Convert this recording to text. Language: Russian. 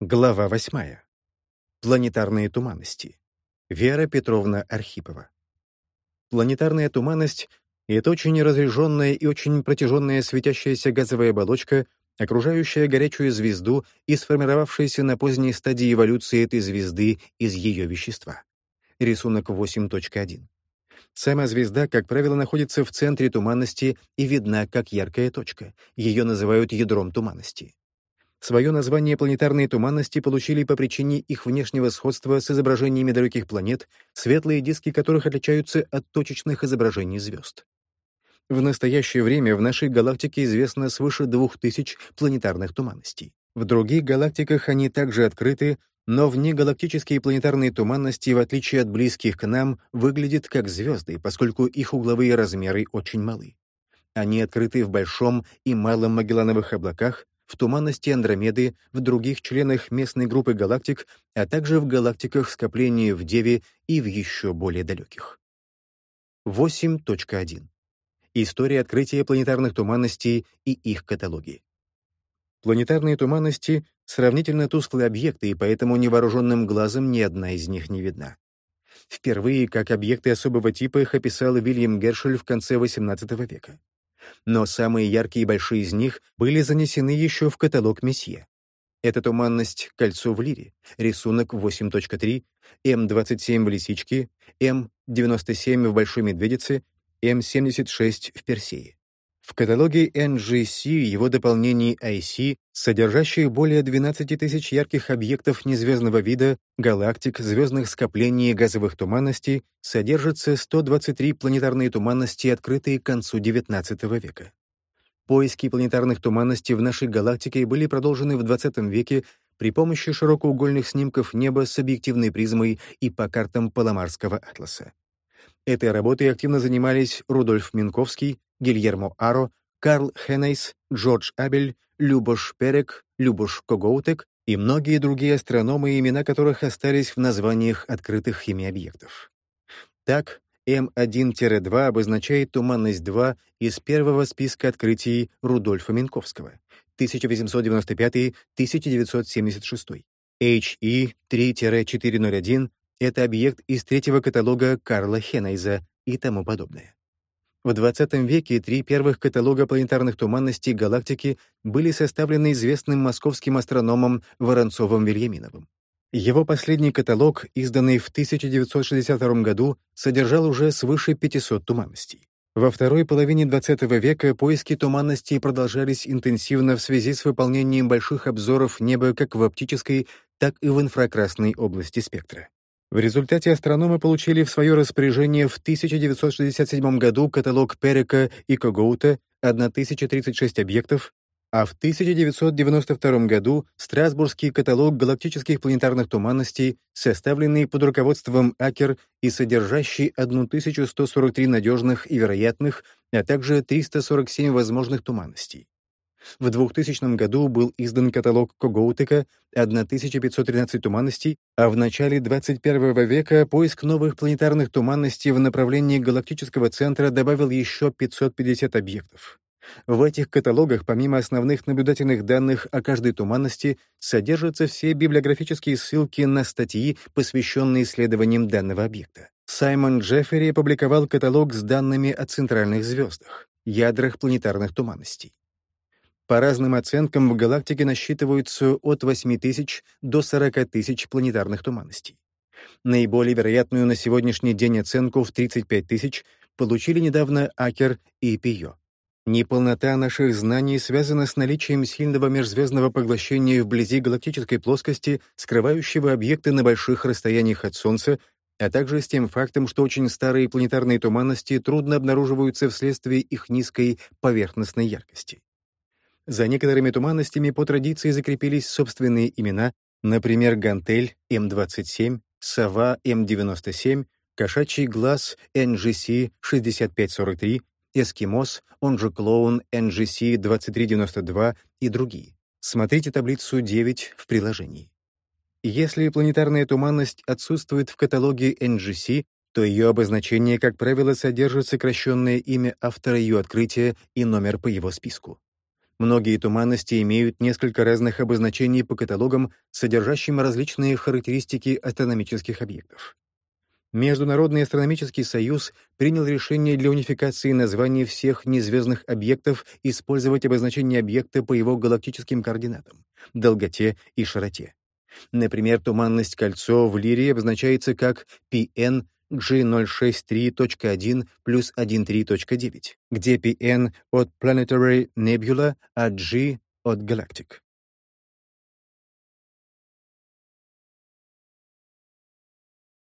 Глава 8. Планетарные туманности. Вера Петровна Архипова. Планетарная туманность — это очень разряженная и очень протяженная светящаяся газовая оболочка, окружающая горячую звезду и сформировавшаяся на поздней стадии эволюции этой звезды из ее вещества. Рисунок 8.1. Сама звезда, как правило, находится в центре туманности и видна как яркая точка. Ее называют ядром туманности. Свое название планетарные туманности получили по причине их внешнего сходства с изображениями далеких планет, светлые диски которых отличаются от точечных изображений звезд. В настоящее время в нашей галактике известно свыше 2000 планетарных туманностей. В других галактиках они также открыты, но внегалактические планетарные туманности, в отличие от близких к нам, выглядят как звезды, поскольку их угловые размеры очень малы. Они открыты в Большом и Малом Магеллановых облаках, в туманности Андромеды, в других членах местной группы галактик, а также в галактиках скопления в Деве и в еще более далеких. 8.1. История открытия планетарных туманностей и их каталоги. Планетарные туманности — сравнительно тусклые объекты, и поэтому невооруженным глазом ни одна из них не видна. Впервые как объекты особого типа их описал Вильям Гершель в конце XVIII века но самые яркие и большие из них были занесены еще в каталог Месье. Это туманность «Кольцо в лире», рисунок 8.3, М27 в лисичке, М97 в Большой Медведице, М76 в Персее. В каталоге NGC его дополнений IC, содержащих более 12 тысяч ярких объектов незвездного вида, галактик, звездных скоплений и газовых туманностей, содержится 123 планетарные туманности, открытые к концу XIX века. Поиски планетарных туманностей в нашей галактике были продолжены в XX веке при помощи широкоугольных снимков неба с объективной призмой и по картам Паламарского атласа. Этой работой активно занимались Рудольф Минковский, Гильермо Аро, Карл Хеннейс, Джордж Абель, Любош Перек, Любош Когоутек и многие другие астрономы, имена которых остались в названиях открытых ими объектов. Так, М1-2 обозначает туманность 2 из первого списка открытий Рудольфа Минковского, 1895-1976. HE3-401 — это объект из третьего каталога Карла Хеннейза и тому подобное. В XX веке три первых каталога планетарных туманностей галактики были составлены известным московским астрономом Воронцовым-Вильяминовым. Его последний каталог, изданный в 1962 году, содержал уже свыше 500 туманностей. Во второй половине XX века поиски туманностей продолжались интенсивно в связи с выполнением больших обзоров неба как в оптической, так и в инфракрасной области спектра. В результате астрономы получили в свое распоряжение в 1967 году каталог Перека и Когоута 1036 объектов, а в 1992 году Страсбургский каталог галактических планетарных туманностей, составленный под руководством Акер и содержащий 1143 надежных и вероятных, а также 347 возможных туманностей. В 2000 году был издан каталог Когоутека 1513 туманностей, а в начале 21 века поиск новых планетарных туманностей в направлении галактического центра добавил еще 550 объектов. В этих каталогах, помимо основных наблюдательных данных о каждой туманности, содержатся все библиографические ссылки на статьи, посвященные исследованиям данного объекта. Саймон Джеффери опубликовал каталог с данными о центральных звездах, ядрах планетарных туманностей. По разным оценкам, в галактике насчитываются от 8 тысяч до 40 тысяч планетарных туманностей. Наиболее вероятную на сегодняшний день оценку в 35 тысяч получили недавно Акер и Пио. Неполнота наших знаний связана с наличием сильного межзвездного поглощения вблизи галактической плоскости, скрывающего объекты на больших расстояниях от Солнца, а также с тем фактом, что очень старые планетарные туманности трудно обнаруживаются вследствие их низкой поверхностной яркости. За некоторыми туманностями по традиции закрепились собственные имена, например, Гантель М27, Сова М97, Кошачий глаз NGC 6543, Эскимос, он же клоун NGC 2392 и другие. Смотрите таблицу 9 в приложении. Если планетарная туманность отсутствует в каталоге NGC, то ее обозначение, как правило, содержит сокращенное имя автора ее открытия и номер по его списку. Многие туманности имеют несколько разных обозначений по каталогам, содержащим различные характеристики астрономических объектов. Международный астрономический союз принял решение для унификации названий всех незвездных объектов использовать обозначение объекта по его галактическим координатам, долготе и широте. Например, туманность кольцо в Лире обозначается как PN G063.1 плюс 13.9, где PN от Planetary Nebula, а G от Galactic.